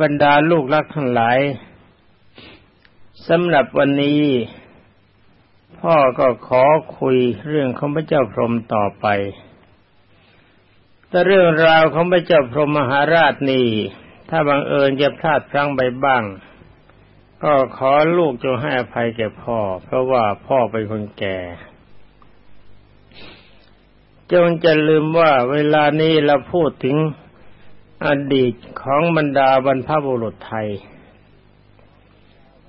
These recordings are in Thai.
บรรดาลูกรักทั้งหลายสำหรับวันนี้ พ่อก็ขอคุยเรื่องของพระเจ้าพรหมต่อไป แต่เรื่องราวของพระเจ้าพรหมมหาราชนี่ ถ้าบังเอิญจะพลาดพลั้งไปบ้าง ก็ขอลูกจงให้อภัยแก่พ่อ เพราะว่าพ่อเป็นคนแก่จงจะลืมว่าเวลานี้เราพูดถึง อดีตของบรรดาบรรพบุรุษไทย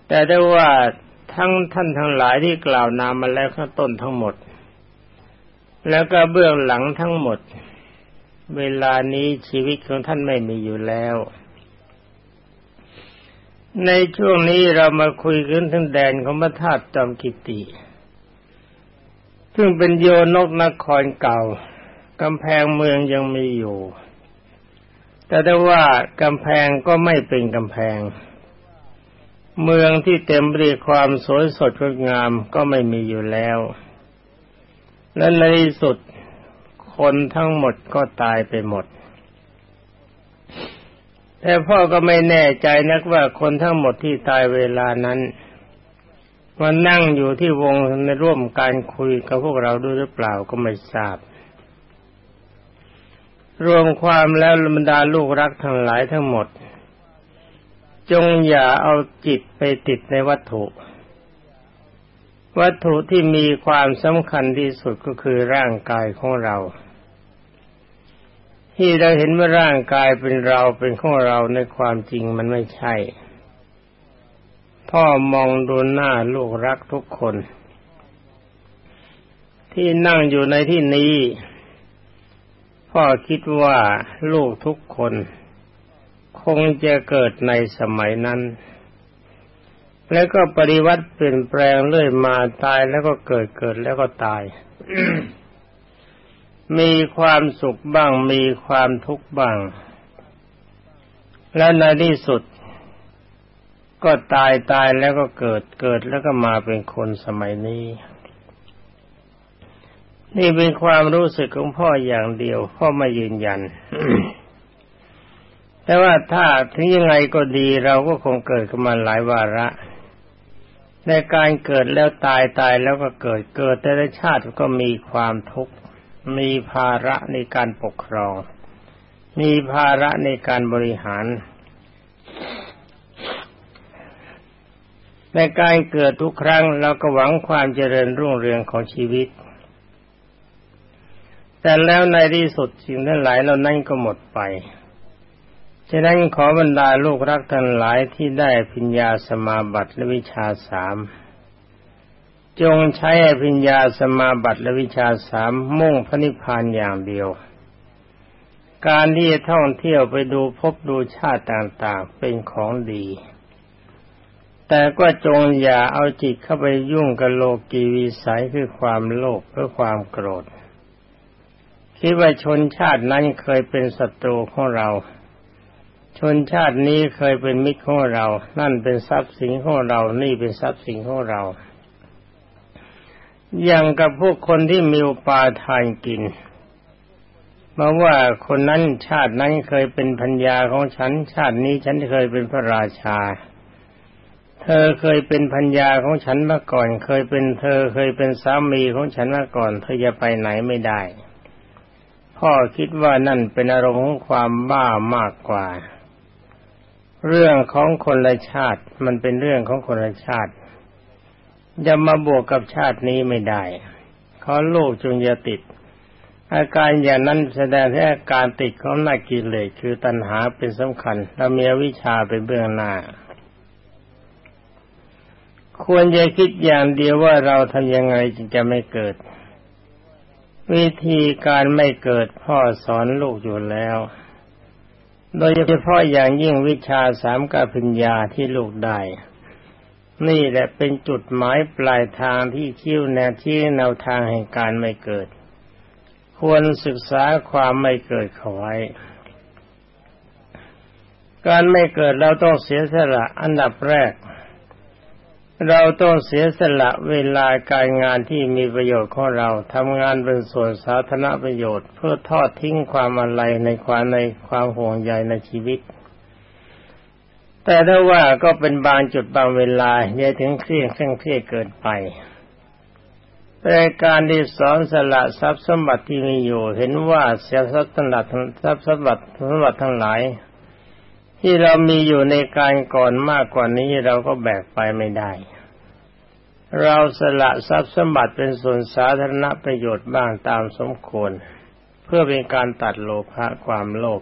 แต่ได้ว่าทั้งท่านทั้งหลายที่กล่าวนามมาแล้วข้างต้นทั้งหมด แล้วก็เบื้องหลังทั้งหมด เวลานี้ชีวิตของท่านไม่มีอยู่แล้ว ในช่วงนี้เรามาคุยกันถึงแดนของพระธาตุจอมกิติ ซึ่งเป็นโยนกนครเก่ากำแพงเมืองยังมีอยู่ แต่ได้ว่ากำแพงก็ไม่เป็นกำแพง เมืองที่เต็มไปด้วยความสวยสดงดงามก็ไม่มีอยู่แล้ว และในที่สุดคนทั้งหมดก็ตายไปหมด แต่พ่อก็ไม่แน่ใจนักว่าคนทั้งหมดที่ตายเวลานั้นมานั่งอยู่ที่วงในร่วมการคุยกับพวกเราด้วยหรือเปล่าก็ไม่ทราบ รวมความแล้วบรรดาลูกรักทั้งหลายทั้งหมด จงอย่าเอาจิตไปติดในวัตถุ วัตถุที่มีความสำคัญที่สุดก็คือร่างกายของเรา ที่เราเห็นว่าร่างกายเป็นเราเป็นของเราในความจริงมันไม่ใช่ พ่อมองดูหน้าลูกรักทุกคน ที่นั่งอยู่ในที่นี้ พ่อคิดว่าลูกทุกคน คงจะเกิดในสมัยนั้น แล้วก็ปฏิวัติเปลี่ยนแปลงเรื่อยมาตายแล้วก็เกิดเกิดแล้วก็ตาย มีความสุขบ้าง มีความทุกข์บ้าง และในที่สุด ก็ตายตายแล้วก็เกิดเกิดแล้วก็มาเป็นคนสมัยนี้ นี่เป็นความรู้สึกของพ่ออย่างเดียว พ่อไม่ยืนยัน แต่ว่าถ้าถึงยังไงก็ดีเราก็คงเกิดขึ้นมาหลายวาระในการเกิดแล้วตายตายแล้วก็เกิดเกิดแต่ละชาติก็มีความทุกข์ มีภาระในการปกครอง มีภาระในการบริหาร ในการเกิดทุกครั้งเราก็หวังความเจริญรุ่งเรืองของชีวิต แต่แล้วในที่สุดสิ่งทั้งหลายเหล่านั้นก็หมดไป ฉะนั้นขอบรรดาลูกรักทั้งหลายที่ได้พิญญาสมาบัติและวิชาสามจงใช้พิญญาสมาบัติและวิชาสามมุ่งพระนิพพานอย่างเดียว การที่จะท่องเที่ยวไปดูพบดูชาติต่างๆเป็นของดี แต่ก็จงอย่าเอาจิตเข้าไปยุ่งกับโลกีวิสัยคือความโลภหรือความโกรธ คิดว่าชนชาตินั้นเคยเป็นศัตรูของเรา ชนชาตินี้เคยเป็นมิตรของเรา นั่นเป็นทรัพย์สินของเรา นี่เป็นทรัพย์สินของเรา อย่างกับพวกคนที่มีอุปาทานกินมาว่าคนนั้นชาตินั้นเคยเป็นพัญญาของฉัน ชาตินี้ฉันเคยเป็นพระราชา เธอเคยเป็นพัญญาของฉันมาก่อน เคยเป็นเธอเคยเป็นสามีของฉันมาก่อน เธอจะไปไหนไม่ได้ พ่อคิดว่านั่นเป็นอารมณ์ของความบ้ามากกว่า เรื่องของคนละชาติมันเป็นเรื่องของคนละชาติจะมาบวกกับชาตินี้ไม่ได้ขอลูกจงอย่าติด อาการอย่างนั้นแสดงให้อาการติดของนักกิเลสคือตัณหาเป็นสำคัญและมีวิชาเป็นเบื้องหน้า ควรจะคิดอย่างเดียวว่าเราทำยังไงจึงจะไม่เกิด วิธีการไม่เกิดพ่อสอนลูกอยู่แล้ว โดยเฉพาะอย่างยิ่งวิชาสามกปัญญาที่ลูกได้ นี่แหละเป็นจุดหมายปลายทางที่คิ้วแนวที่แนวทางแห่งการไม่เกิด ควรศึกษาความไม่เกิดเขาไว้ การไม่เกิดเราต้องเสียสละอันดับแรก เราต้องเสียสละเวลาการงานที่มีประโยชน์ของเราทำงานเป็นส่วนสาธารณประโยชน์ เพื่อทอดทิ้งความอะไรในความในความห่วงใยในชีวิต แต่ถ้าว่าก็เป็นบางจุดบางเวลาอย่าถึงเครียดเคร่งเครียดเกินไปรายการที่สอนสละทรัพย์สมบัติที่มีอยู่ เห็นว่าเสียทรัพย์สมบัติทรัพย์สมบัติสมบัติทั้งหลาย ที่เรามีอยู่ในการก่อนมากกว่านี้เราก็แบกไปไม่ได้ เราสละทรัพย์สมบัติเป็นส่วนสาธารณประโยชน์บ้างตามสมควร เพื่อเป็นการตัดโลภะความโลภ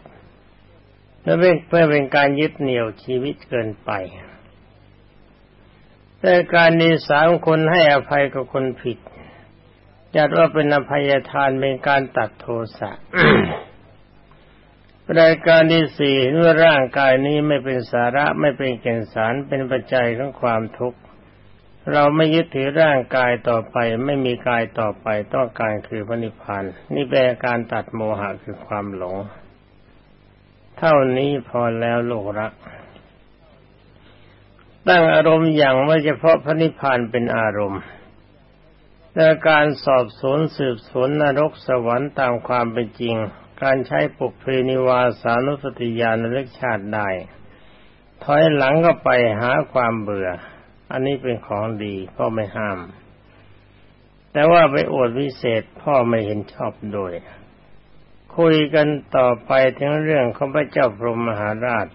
และเพื่อเป็นการยึดเหนี่ยวชีวิตเกินไป แต่การนี้สามคนให้อภัยกับคนผิดจัดว่าเป็นอภัยทานเป็นการตัดโทสะ รายการที่สี่เมื่อร่างกายนี้ไม่เป็นสาระไม่เป็นแก่นสารเป็นปัจจัยของความทุกข์ เราไม่ยึดถือร่างกายต่อไป ไม่มีกายต่อไปต้องการคือพระนิพพานนี่เป็นการตัดโมหะคือความหลง เท่านี้พอแล้วโลกรัก ตั้งอารมณ์อย่างว่าเฉพาะพระนิพพานเป็นอารมณ์ในการสอบสวนสืบสวนนรกสวรรค์ตามความเป็นจริง การใช้ปุกเพนิวาสานุสติญาณเล็กชาติได้ ถอยหลังก็ไปหาความเบื่อ อันนี้เป็นของดีพ่อไม่ห้าม แต่ว่าไปอวดวิเศษพ่อไม่เห็นชอบโดย คุยกันต่อไปถึงเรื่องของพระเจ้าพรหมมหาราช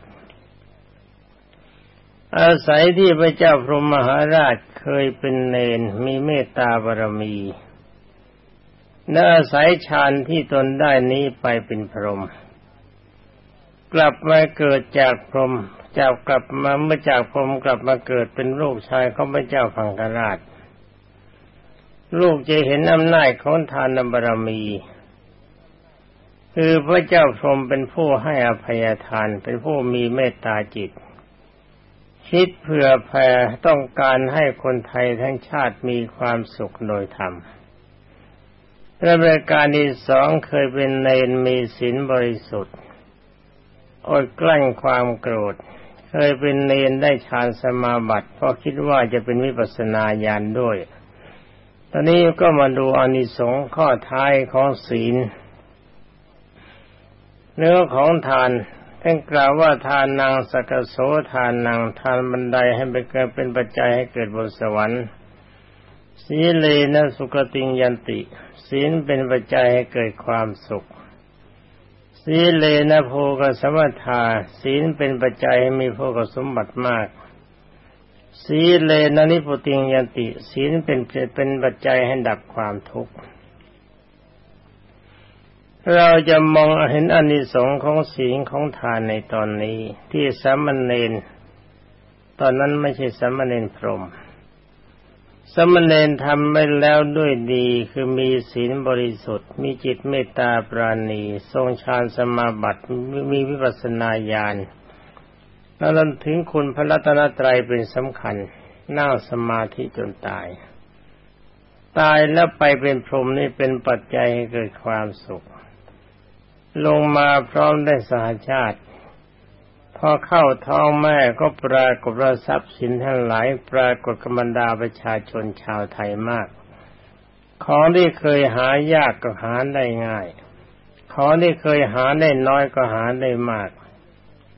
อาศัยที่พระเจ้าพรหมมหาราชเคยเป็นเนนมีเมตตาบารมี และอาศัยฌานที่ตนได้นี้ไปเป็นพรหมกลับมาเกิดจากพรหมจากกลับมาเมื่อจากพรหมกลับมาเกิดเป็นลูกชายของพระเจ้าพังกราช ลูกจะเห็นอำนาจของทานบารมี คือพระเจ้าพรหมเป็นผู้ให้อภัยทานเป็นผู้มีเมตตาจิต คิดเผื่อแผ่ต้องการให้คนไทยทั้งชาติมีความสุขโดยธรรม ระเบิดการที่สองเคยเป็นเนนมีศีลบริสุทธิ์อดกลั้นความโกรธ เคยเป็นเนนได้ฌานสมาบัติเพราะคิดว่าจะเป็นวิปัสสนาญาณด้วย ตอนนี้ก็มาดูอานิสงส์ข้อท้ายของศีล เนื้อของทานท่านกล่าวว่าทานนางสกโสทานนางทานบันไดให้ไปเกิดเป็นปัจจัยให้เกิดบนสวรรค์สีเลนะสุกติงยันติ ศีลเป็นปัจจัยให้เกิดความสุขสีเลนะโพกสมัทาศีลเป็นปัจจัยให้มีโภกสมบัติมากสีเลนะนิพุติงยันติ ศีลเป็นเป็นปัจจัยให้ดับความทุกข์เราจะมองเห็นอนิสงส์ของศีลของทานในตอนนี้ ที่สามเณรตอนนั้นไม่ใช่สามเณรพรหม สมณเณรทำไปแล้วด้วยดีคือมีศีลบริสุทธิ์ มีจิตเมตตาปราณี ทรงฌานสมาบัติมีวิปัสสนาญาณแล้วรถึงคุณพระรัตนตรัยเป็นสำคัญนั่งสมาธิจนตาย ตายแล้วไปเป็นพรหมนี่เป็นปัจจัยให้เกิดความสุข ลงมาพร้อมได้สหชาติ อเข้าท้องแม่ก็ปรากฏว่าทรัพย์สินทั้งหลายปรากฏกบรรดาประชาชนชาวไทยมาก ของที่เคยหายากก็หาได้ง่าย ของที่เคยหาได้น้อยก็หาได้มาก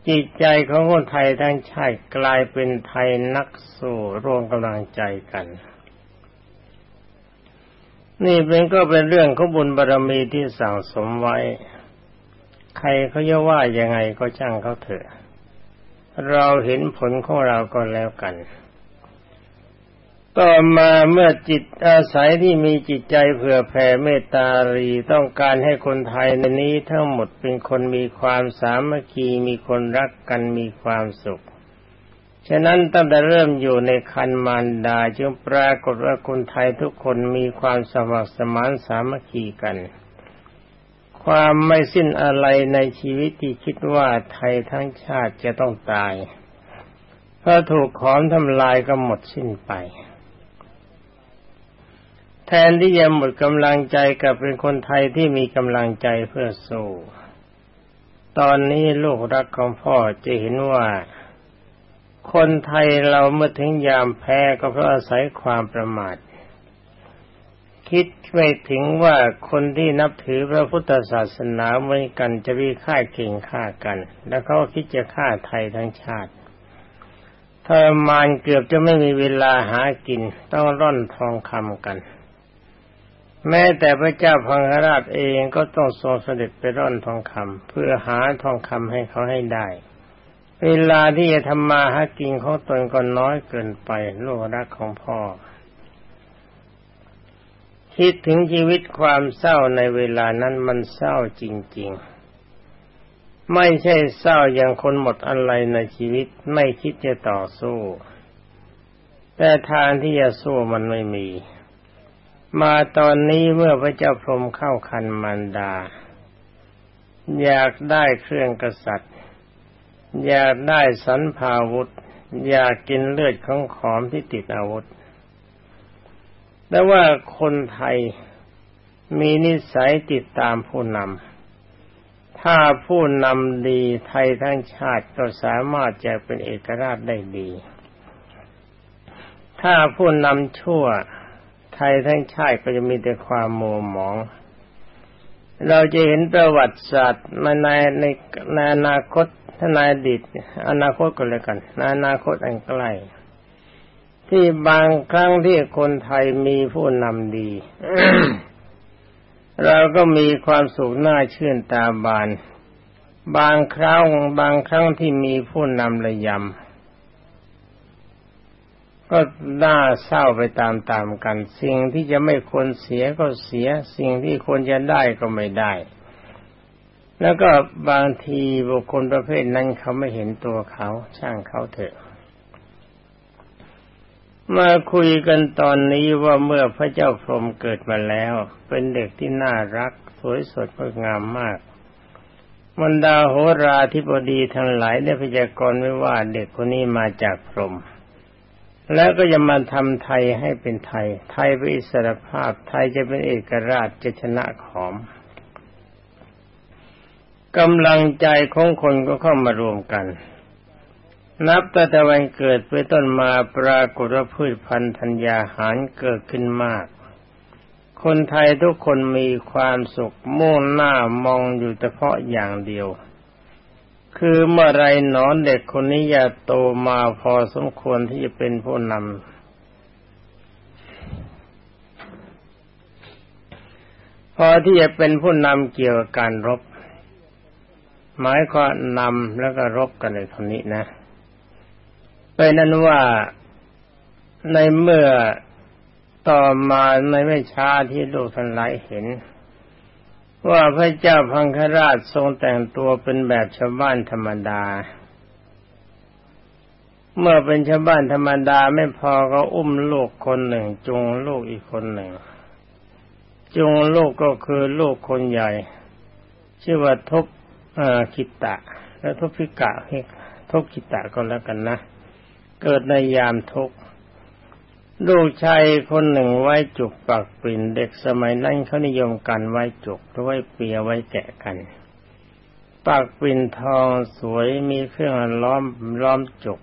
จิตใจของคนไทยทั้งชาติกลายเป็นไทยนักสู้ร่วมกำลังใจกัน นี่เป็นก็เป็นเรื่องของบุญบารรมีที่สั่งสมไว้ ใครเขาจะว่ายังไงก็จ้างเขาเถอะ เราเห็นผลของเราก็แล้วกัน ต่อมาเมื่อจิตอาศัยที่มีจิตใจเผื่อแผ่เมตตารีต้องการให้คนไทยในนี้ทั้งหมดเป็นคนมีความสามัคคีมีคนรักกันมีความสุข ฉะนั้นตั้งแต่เริ่มอยู่ในคันมารดาจึงปรากฏว่าคนไทยทุกคนมีความสมัครสมานสามัคคีกัน ความไม่สิ้นอะไรในชีวิตที่คิดว่าไทยทั้งชาติจะต้องตายเพราะถูกขอมทำลายก็หมดสิ้นไป แทนที่จะหมดกำลังใจกับเป็นคนไทยที่มีกำลังใจเพื่อสู้ตอนนี้ลูกรักของพ่อจะเห็นว่า คนไทยเราเมื่อถึงยามแพ้ก็เพราะอาศัยความประมาท คิดไม่ถึงว่าคนที่นับถือพระพุทธศาสนาเหมือนกันจะมีค่าเก่งฆ่ากัน แล้วเขาคิดจะฆ่าไทยทั้งชาติทรมานเกือบจะไม่มีเวลาหากิน ต้องร่อนทองคำกัน แม้แต่พระเจ้าพังคราชเองก็ต้องทรงเสด็จไปร่อนทองคำเพื่อหาทองคำให้เขาให้ได้ เวลาที่จะทำมาหากินของตนก็น้อยเกินไปลูกรักของพ่อ คิดถึงชีวิตความเศร้าในเวลานั้นมันเศร้าจริง ๆ ไม่ใช่เศร้าอย่างคนหมดอะไรในชีวิตไม่คิดจะต่อสู้ แต่ทางที่จะสู้มันไม่มี มาตอนนี้เมื่อพระเจ้าพรหมเข้าคันมันดา อยากได้เครื่องกษัตริย์ อยากได้สันพาวุธ อยากกินเลือดของขอมที่ติดอาวุธ แต่ว่าคนไทยมีนิสัยติดตามผู้นำ ถ้าผู้นำดีไทยทั้งชาติก็สามารถจะเป็นเอกราชได้ดี ถ้าผู้นำชั่วไทยทั้งชาติก็จะมีแต่ความโมหมอง เราจะเห็นประวัติศาสตร์มาในในในอนาคตถ้าในอดีตอนาคตก็แล้วกันในอนาคตอันใกล้ ที่บางครั้งที่คนไทยมีผู้นำดี เราก็มีความสุขน่าชื่นตาบาน บางครั้งบางครั้งที่มีผู้นำระยำก็น่าเศร้าไปตามๆกัน สิ่งที่จะไม่ควรเสียก็เสีย สิ่งที่ควรจะได้ก็ไม่ได้ แล้วก็บางทีบุคคลประเภทนั้นเขาไม่เห็นตัวเขา ช่างเขาเถอะ มาคุยกันตอนนี้ว่าเมื่อพระเจ้าพรหมเกิดมาแล้ว เป็นเด็กที่น่ารัก สวยสดงดงามมากบรรดาโหราธิบดีทั้งหลายได้พยากรณ์ไว้ว่าเด็กคนนี้มาจากพรหมแล้วก็จะมาทำไทยให้เป็นไทย ไทยเป็นอิสรภาพ ไทยจะเป็นเอกราชจะชนะขอมกำลังใจของคนก็เข้ามารวมกัน นับแต่แต่วันเกิดไปต้นมาปรากฏว่าพืชพันธุ์ธัญญาหารเกิดขึ้นมาก คนไทยทุกคนมีความสุขมุ่งหน้ามองอยู่เฉพาะอย่างเดียว คือเมื่อไรหนอนเด็กคนนี้จะโตมาพอสมควรที่จะเป็นผู้นำพอที่จะเป็นผู้นำเกี่ยวกับการรบ หมายความนำแล้วก็รบกันในคนนี้นะ เป็นนั้นว่าในเมื่อต่อมาในไม่ช้าที่ลูกท่านหลายเห็น ว่าพระเจ้าพังคราชทรงแต่งตัวเป็นแบบชาวบ้านธรรมดา เมื่อเป็นชาวบ้านธรรมดาไม่พอก็อุ้มลูกคนหนึ่ง จุงลูกอีกคนหนึ่ง จุงลูกก็คือลูกคนใหญ่ ชื่อว่าทุกขิตะ และทุกพิกะทุกขิตะก็แล้วกันนะ เกิดในยามทุกข์ลูกชายคนหนึ่งไว้จุกปักปิ่นเด็กสมัยนั้นเขานิยมกันไว้จุกไว้เปียไว้แกะกันปากปิ่นทองสวยมีเครื่องล้อมล้อมจุก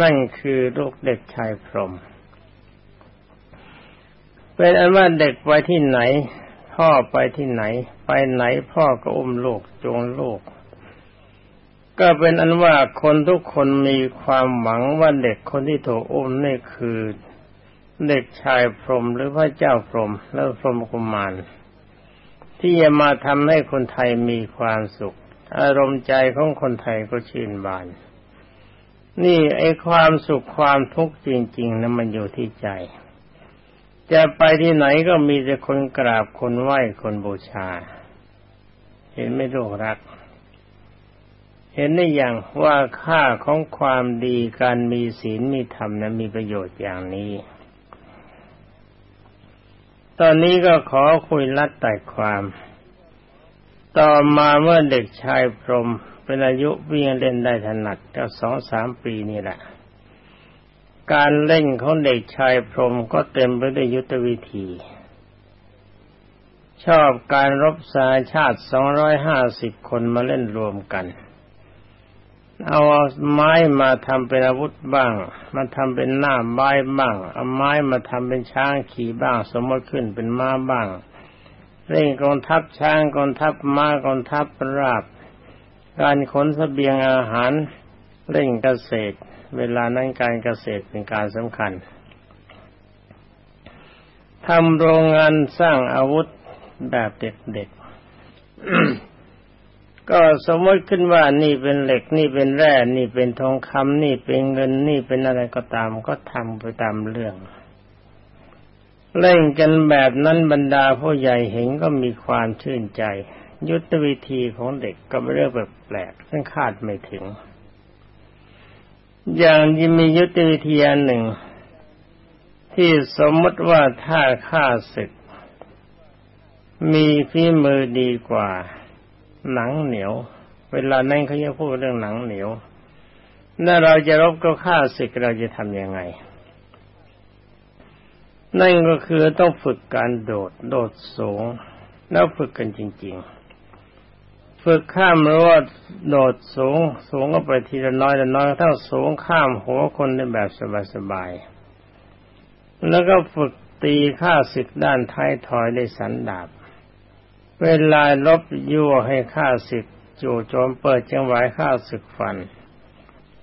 นั่นคือลูกเด็กชายพรหมเป็นอันว่าเด็กไปที่ไหน พ่อไปที่ไหน ไปไหนพ่อก็อุ้มลูกจงลูก ก็เป็นอันว่าคนทุกคนมีความหวังว่าเด็กคนที่ถูกอุ้มนี่คือเด็กชายพรหมหรือพระเจ้าพรหมแล้วพรหมกุมารที่จะมาทำให้คนไทยมีความสุข อารมณ์ใจของคนไทยก็ชื่นบาน นี่ไอ้ความสุขความทุกข์จริงๆนะมันอยู่ที่ใจ จะไปที่ไหนก็มีแต่คนกราบคนไหว้คนบูชา เห็นไม่รู้รัก เห็นได้อย่างว่าค่าของความดีการมีศีลมีธรรมนั้นมีประโยชน์อย่างนี้ ตอนนี้ก็ขอคุยลัดแต่ความ ต่อมาเมื่อเด็กชายพรมเป็นอายุวิ่งเล่นได้ถนัดก็สองสามปีนี่แหละ การเล่นของเด็กชายพรมก็เต็มไปด้วยยุทธวิธี ชอบการรบสาชาติสองร้อยห้าสิบคนมาเล่นรวมกัน เอาไม้มาทำเป็นอาวุธบ้าง มาทำเป็นหน้าใบบ้าง เอาไม้มาทำเป็นช้างขี่บ้าง สมมติขึ้นเป็นม้าบ้าง เร่งกองทัพช้างกองทัพม้ากองทัพราบ การขนสเสบียงอาหารเร่งเกษตร เวลานั้นการเกษตรเป็นการสำคัญทำโรงงานสร้างอาวุธแบบเด็กๆ ก็สมมติขึ้นว่านี่เป็นเหล็กนี่เป็นแร่ นี่เป็นทองคำนี่เป็นเงินนี่เป็นอะไรก็ตาม ก็ทำไปตามเรื่อง เล่นกันแบบนั้นบรรดาผู้ใหญ่เห็นก็มีความชื่นใจ ยุทธวิธีของเด็กก็เป็นเรื่องแบบแปลกซึ่งคาดไม่ถึง อย่างที่มียุทธวิธีอันหนึ่ง ที่สมมติว่าถ้าข้าศึก มีฝีมือดีกว่า หนังเหนียว เวลานั้นเขาจะพูดเรื่องหนังเหนียวถ้าเราจะรบกับข้าศึกเราจะทำยังไง นั่นก็คือต้องฝึกการโดดโดดสูง แล้วฝึกกันจริง ๆ ฝึกข้ามรั้วโดดสูง สูงก็ไปทีละน้อยละน้อยถ้าสูงข้ามหัวคนในแบบสบายๆแล้วก็ฝึกตีข้าศึกด้านท้ายถอยได้สันดาบ เวลาลบยั่วให้ข้าศึกจู่โจมเปิดจังหวะข้าศึกฟัน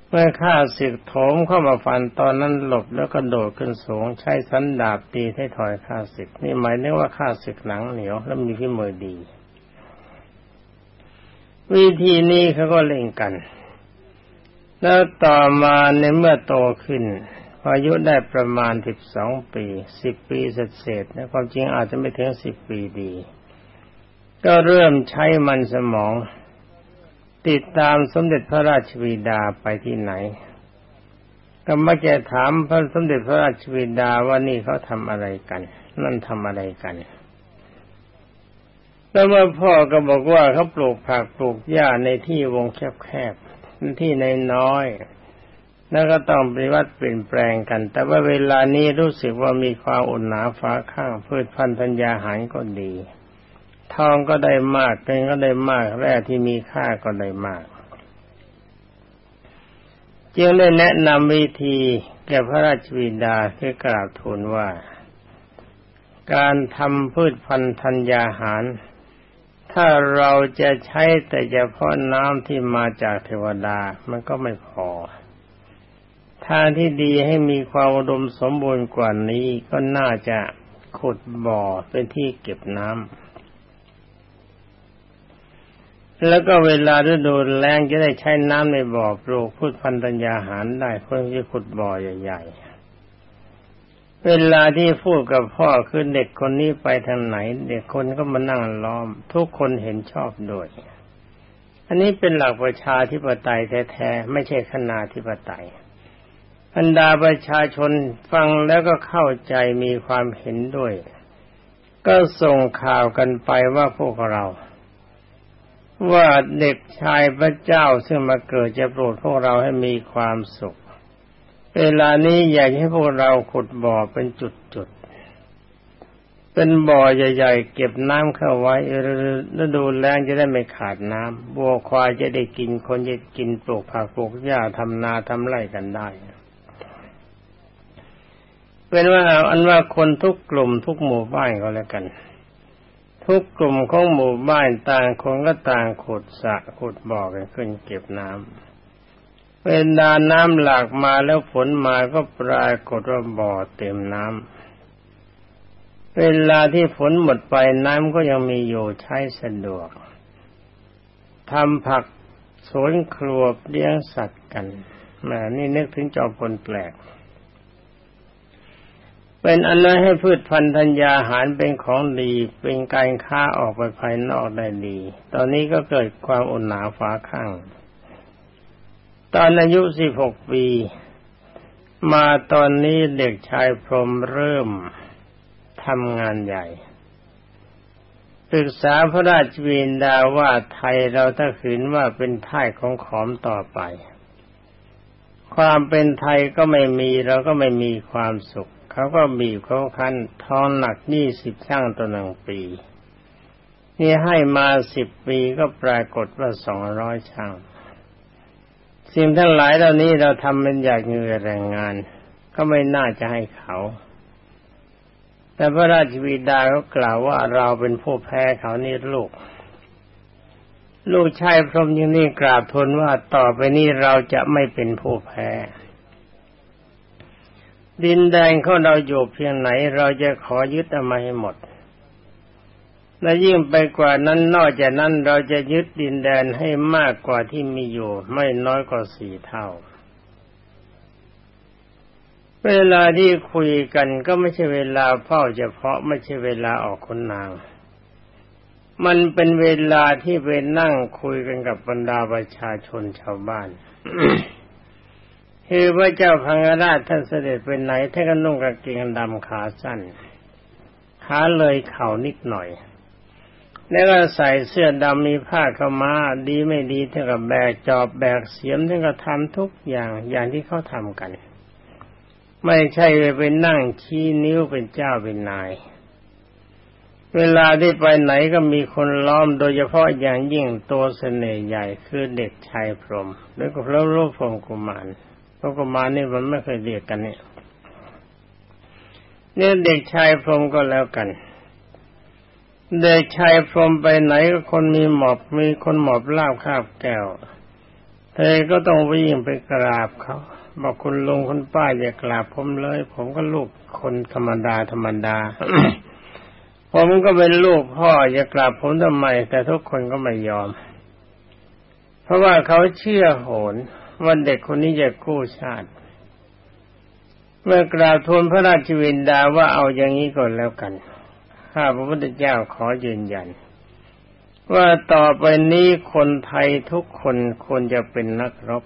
เมื่อข้าศึกโถมเข้ามาฟันตอนนั้นหลบแล้วก็โดดขึ้นสูงใช้สันดาบตีให้ถอยข้าศึก นี่หมายถึงว่าข้าศึกหนังเหนียวและมีที่มือดี วิธีนี้เขาก็เล่นกัน แล้วต่อมาในเมื่อโตขึ้นอายุได้ประมาณสิบสองปีสิบปีเศษๆนะความจริงอาจจะไม่ถึงสิบปีดี ก็เริ่มใช้มันสมอง ติดตามสมเด็จพระราชวิดาไปที่ไหน ก็มักจะถามพระสมเด็จพระราชวิดาว่านี่เขาทำอะไรกัน นั่นทำอะไรกันแล้วเมื่อพ่อก็บอกว่าเขาปลูกผักปลูกหญ้าในที่วงแคบๆที่ในน้อย แล้วก็ต้องปฏิวัติเปลี่ยนแปลงกัน แต่ว่าเวลานี้รู้สึกว่ามีความอุ่นหนาฟ้าข้างพืชพันธุ์ธัญญาหารก็ดี องก็ได้มากเงินก็ได้มาก แร่ที่มีค่าก็ได้มากจึงได้แนะนำวิธีแก่พระราชวิดาคือกราบทูลว่า การทำพืชพันธุ์ธัญญาหาร ถ้าเราจะใช้แต่เฉพาะน้ำที่มาจากเทวดามันก็ไม่พอ ทางที่ดีให้มีความอุดมสมบูรณ์กว่านี้ก็น่าจะขุดบ่อเป็นที่เก็บน้ำ แล้วก็เวลาฤดูแล้งจะได้ใช้น้ำในบ่อปลูกพืชพันธุ์ัญญาหารได้เพื่อที่ขุดบ่อใหญ่ๆ เวลาที่พูดกับพ่อคือเด็กคนนี้ไปทางไหน เด็กคนก็มานั่งล้อม ทุกคนเห็นชอบโดย อันนี้เป็นหลักประชาธิปไตยแท้ๆไม่ใช่คณาธิปไตยบรรดาประชาชนฟังแล้วก็เข้าใจมีความเห็นด้วย ก็ส่งข่าวกันไปว่าพวกเรา ว่าเด็กชายพระเจ้าซึ่งมาเกิดจะโปรดพวกเราให้มีความสุข เวลานี้อยากให้พวกเราขุดบ่อเป็นจุดๆ เป็นบ่อใหญ่ๆ เก็บน้ำเข้าไว้ฤดูแล้งจะได้ไม่ขาดน้ำบัวควายจะได้กินคนจะกินปลูกผักปลูกหญ้าทำนาทำไร่กันได้เป็นว่าอันว่าคนทุกกลุ่มทุกหมู่บ้านก็แล้วกัน ทุกกลุ่มของหมู่บ้านต่างคนก็ต่างขุดสระขุดบ่อกันขึ้นเก็บน้ำเป็นดาน้ำหลากมาแล้วฝนมาก็ปรากฏว่าบ่อเต็มน้ำเวลาที่ฝนหมดไปน้ำก็ยังมีอยู่ใช้สะดวกทำผักสวนครัวเลี้ยงสัตว์กันแม่นี่นึกถึงจอมพลแปลก เป็นอันนั้นให้พืชพันธัญญาหารเป็นของดี เป็นการค้าออกไปภายนอกได้ดี ตอนนี้ก็เกิดความอุ่นหนาฟ้าข้าง ตอนอายุสิบหกปี มาตอนนี้เด็กชายพรมเริ่มทำงานใหญ่ศึกษาพระราชวินดาว่าไทยเราถ้าขืนว่าเป็นท่ายของขอมต่อไป ความเป็นไทยก็ไม่มีเราก็ไม่มีความสุข เขาก็บีบเขาคันทองหนักยี่สิบช่างต่อหนึ่งปี นี่ให้มาสิบปีก็ปรากฏว่าสองร้อยช่าง สิ่งทั้งหลายเหล่านี้เราทำเป็นอยากเงือแรงงาน ก็ไม่น่าจะให้เขา แต่พระราชวิดาก็กล่าวว่าเราเป็นผู้แพ้เขานี่ลูกลูกชายพรหมยังนี่กราบทูลว่าต่อไปนี้เราจะไม่เป็นผู้แพ้ ดินแดนของเราอยู่เพียงไหน เราจะขอยึดเอามาให้หมด และยิ่งไปกว่านั้นนอกจากนั้นเราจะยึดดินแดนให้มากกว่าที่มีอยู่ ไม่น้อยกว่าสี่เท่า เวลาที่คุยกันก็ไม่ใช่เวลาเฝ้าเฉพาะไม่ใช่เวลาออกคนนาง มันเป็นเวลาที่ไปนั่งคุยกันกับบรรดาประชาชนชาวบ้าน คือพระเจ้าพังราชท่านเสด็จไปไหนท่านก็นุ่งกางเกงดำขาสั้น ขาเลยเข่านิดหน่อย แล้วก็ใส่เสื้อดำมีผ้าเข้ามาดีไม่ดีท่านก็แบกจอบแบกเสียมท่านก็ทำทุกอย่างอย่างที่เขาทำกัน ไม่ใช่ไปนั่งชี้นิ้วเป็นเจ้าเป็นนาย เวลาที่ไปไหนก็มีคนล้อมโดยเฉพาะอย่างยิ่งตัวเสน่ห์ใหญ่คือเด็กชายพรหมแล้วก็พระรูปพรหมกุมาร พระกุมารนี่มันไม่เคยเรียกกันเนี่ยเนี่ยเด็กชายพรมก็แล้วกัน เด็กชายพรมไปไหนก็คนมีหมอบมีคนหมอบลาบคาบแก้วเธอก็ต้องวิ่งไปกราบเขาบอกคุณลุงคุณป้าอย่ากราบผมเลย ผมก็ลูกคนธรรมดาธรรมดา ผมก็เป็นลูกพ่อจะกราบผมทำไมแต่ทุกคนก็ไม่ยอม เพราะว่าเขาเชื่อโหน ว่าเด็กคนนี้จะกู้ชาติ เมื่อกราบทูลพระราชวินดาว่าเอาอย่างนี้ก่อนแล้วกัน ข้าพระพุทธเจ้าขอยืนยัน ว่าต่อไปนี้คนไทยทุกคนควรจะเป็นนักรบ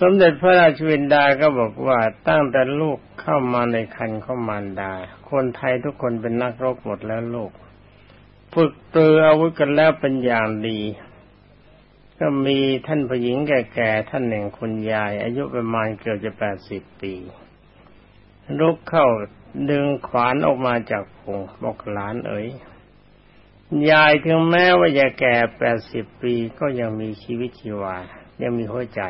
สมเด็จพระราชวินดาก็บอกว่าตั้งแต่ลูกเข้ามาในคันเของมารดา คนไทยทุกคนเป็นนักรบหมดแล้วลูกฝึกตัวอาวุธกันแล้วเป็นอย่างดี ก็มีท่านผู้หญิงแก่ๆท่านหนึ่งคุณยาย อายุประมาณเกือบจะแปดสิบปี ลุกเข้าดึงขวานออกมาจากผงบอกหลานเอ๋ยยายถึงแม้ว่าจะแก่แปดสิบปีก็ยังมีชีวิตชีวา ยังมีหัวใจ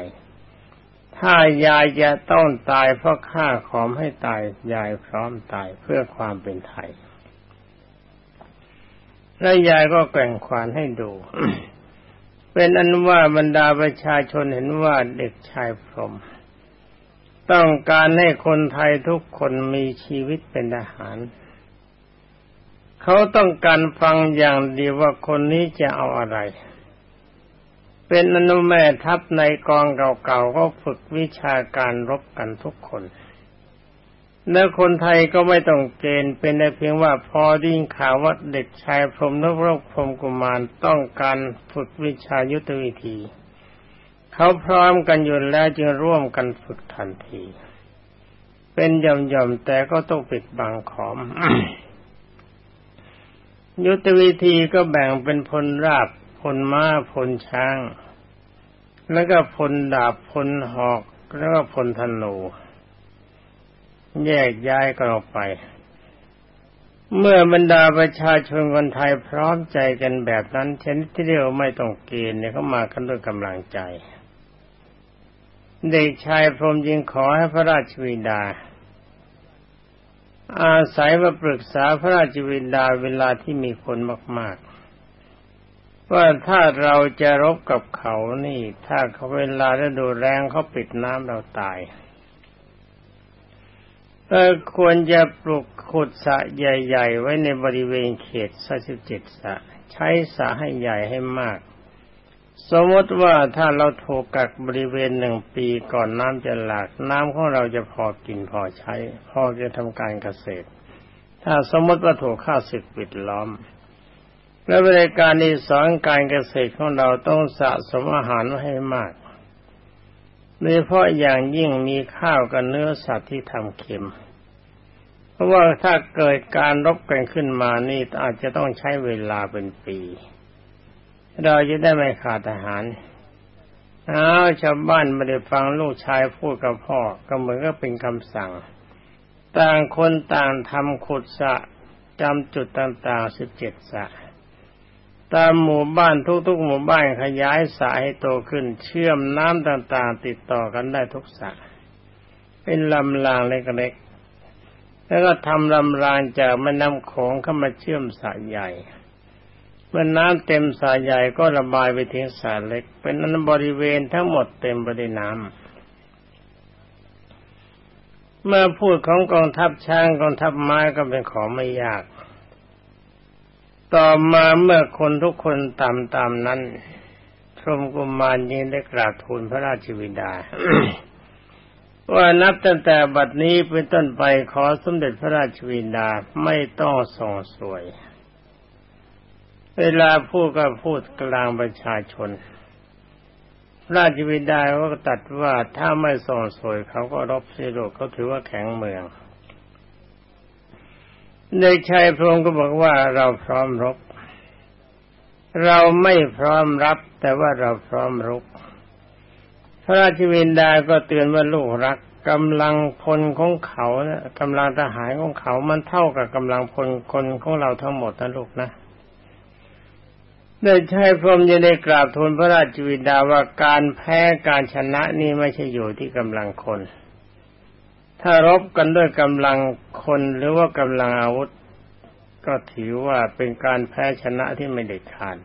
ถ้ายายจะต้องตายเพราะข้าขอมให้ตาย ยายพร้อมตายเพื่อความเป็นไทย และยายก็แกว่งควานให้ดู เป็นอันว่าบรรดาประชาชนเห็นว่าเด็กชายพรหมต้องการให้คนไทยทุกคนมีชีวิตเป็นทหาร เขาต้องการฟังอย่างดีว่าคนนี้จะเอาอะไร เป็นอนุแม่ทัพในกองเก่าๆก็ฝึกวิชาการรบกันทุกคน และคนไทยก็ไม่ต้องเกณฑ์เป็นแต่เพียงว่าพอดิ้งข่าวว่าเด็กชายพรมนกรกพรมกุมารต้องการฝึกวิชายุทธวิธี เขาพร้อมกันอยู่แล้วจึงร่วมกันฝึกทันที เป็นย่อมๆแต่ก็ต้องปิดบังขอม ยุทธวิธีก็แบ่งเป็นพลราบพลม้าพลช้าง แล้วก็พลดาบพลหอกแล้วก็พลธนู แยกย้ายกันออกไป เมื่อบรรดาประชาชนคนไทยพร้อมใจกันแบบนั้นชนิดที่เรียกว่าไม่ต้องเกณฑ์เนี่ยเขามากันด้วยกำลังใจ เด็กชายพรมยิงขอให้พระราชวิดา อาศัยมาปรึกษาพระราชวิดาเวลาที่มีคนมาก ๆว่าถ้าเราจะรบกับเขานี่ ถ้าเขาเวลาฤดูแรงเขาปิดน้ำเราตาย เออควรจะปลุกขุดสะใหญ่ ๆ ไว้ในบริเวณเขตสสิบเจ็ดสะ ใช้สะให้ใหญ่ให้มาก สมมติว่าถ้าเราถูกกักบริเวณหนึ่งปีก่อนน้ำจะหลาก น้ำของเราจะพอกินพอใช้ พอจะทำการเกษตร ถ้าสมมติว่าถูกข้าศึกปิดล้อม และบริการที่สอนการเกษตรของเราต้องสะสมอาหารไว้ให้มากโดยเฉพาะอย่างยิ่งมีข้าวกับเนื้อสัตว์ที่ทำเค็ม ราะว่าถ้าเกิดการรบกันขึ้นมานี่อาจจะต้องใช้เวลาเป็นปี เราจะได้ไม่ขาดอาหารอ้าวชาวบ้านไม่ได้ฟังลูกชายพูดกับพ่อก็เหมือนก็เป็นคำสั่ง ต่างคนต่างทำขุดสะจำจุดต่างๆสิบเจ็ดสะตามหมู่บ้านทุกๆหมู่บ้านขยายสายให้โตขึ้น เชื่อมน้ำต่างๆ ติดต่อกันได้ทุกสายเป็นลำรางเล็กๆ แล้วก็ทำลำรางจากแม่น้ำโขงเข้ามาเชื่อมสายใหญ่เมื่อน้ำเต็มสายใหญ่ก็ระบายไปถึงสายเล็ก เป็นอันบริเวณทั้งหมดเต็มไปด้วยน้ำเมื่อพูดของกองทัพช้างกองทัพไม้ก็เป็นของไม่ยาก ต่อมาเมื่อคนทุกคนตามตามนั้นพรมกุมารยินได้กราบทูลพระราชวิดา ว่านับตั้งแต่บัดนี้เป็นต้นไปขอสมเด็จพระราชวินดาไม่ต้องส่งสวย เวลาพูดก็พูดกลางประชาชน ราชวินดาก็ตัดว่าถ้าไม่ส่งสวยเขาก็รบเสิโลกเขาถือว่าแข็งเมืองในชายพระองก็บอกว่าเราพร้อมรบ เราไม่พร้อมรับแต่ว่าเราพร้อมรบ พระราชวินดาก็เตือนว่าลูกรักกำลังพลของเขานะกำลังทหารของเขา มันเท่ากับกำลังพลคนของเราทั้งหมดนะลูกนะได้ใช้พรมยังได้กราบทูลพระราชวินดาว่าการแพ้การชนะนี่ไม่ใช่อยู่ที่กำลังคน ถ้ารบกันด้วยกำลังคนหรือว่ากำลังอาวุธ ก็ถือว่าเป็นการแพ้ชนะที่ไม่เด็ดขาด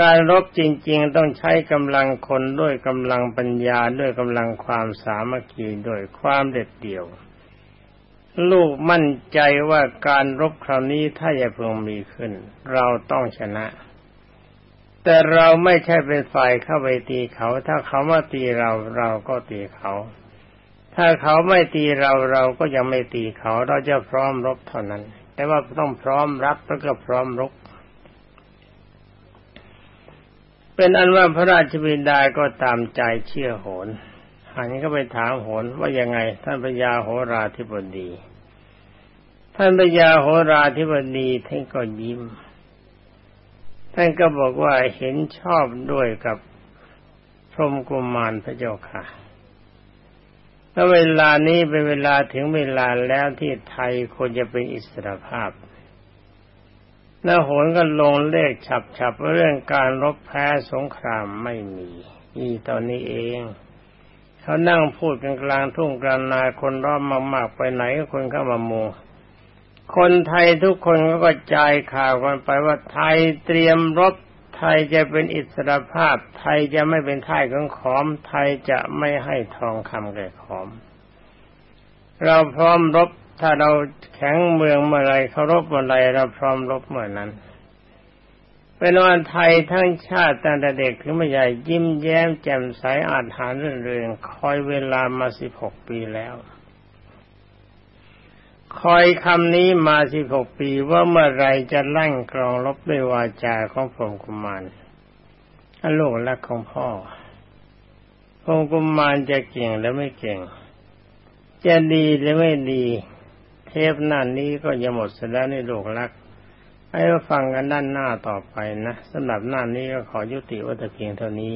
การรบจริง ๆ ต้องใช้กำลังคนด้วยกำลังปัญญาด้วยกำลังความสามัคคีด้วยความเด็ดเดี่ยว ลูกมั่นใจว่าการรบคราวนี้ถ้าจะเพิ่งมีขึ้น เราต้องชนะ แต่เราไม่ใช่เป็นฝ่ายเข้าไปตีเขา ถ้าเขามาตีเราเราก็ตีเขา ถ้าเขาไม่ตีเราเราก็ยังไม่ตีเขา เราจะพร้อมรบเท่านั้น แต่ว่าต้องพร้อมรับแล้วก็พร้อมรบ เป็นอันว่าพระราชบิดาก็ตามใจเชื่อโหนหันก็ไปถามโหนว่ายังไง ท่านพญาโหราธิบดี ท่านพญาโหราธิบดีท่านก็ยิ้ม ท่านก็บอกว่าเห็นชอบด้วยกับพรมกุมารพระเจ้าค่ะแล้วเวลานี้เป็นเวลาถึงเวลาแล้วที่ไทยควรจะเป็นอิสรภาพ แล้วโหนก็ลงเลขฉับฉับเรื่องการรบแพ้สงครามไม่มีนี่ตอนนี้เองเขานั่งพูดกันกลางทุ่งกลางนาคนรอบมากๆไปไหนก็คนเข้ามามูคนไทยทุกคนก็กระจายข่าวกันไปว่าไทยเตรียมรบไทยจะเป็นอิสรภาพ ไทยจะไม่เป็นท่ายของขอม ไทยจะไม่ให้ทองคำแก่ขอม เราพร้อมรบ ถ้าเราแข็งเมืองเมื่อไรเคารพเมื่อไรเราพร้อมรบเมื่อนั้นเป็นวันไทยทั้งชาติตั้งแต่เด็กถึงไม่ใหญ่ยิ้มแย้มแจ่มใสอาจหารเรื่องเรื่องคอยเวลามาสิบหกปีแล้ว คอยคำนี้มาสิบหกปีว่าเมื่อไรจะลั่งกรองลบด้วยวาจาของพรมกุมารลูกรักของพ่อพรมกุมารจะเก่งหรือไม่เก่ง จะดีหรือไม่ดี ปหน้านี้ก็จะหมดเสร็จแล้วในโลกรักให้ฟังกันด้านหน้าต่อไปนะสำหรับหน้านี้ก็ขอยุติวัตเพียงเท่านี้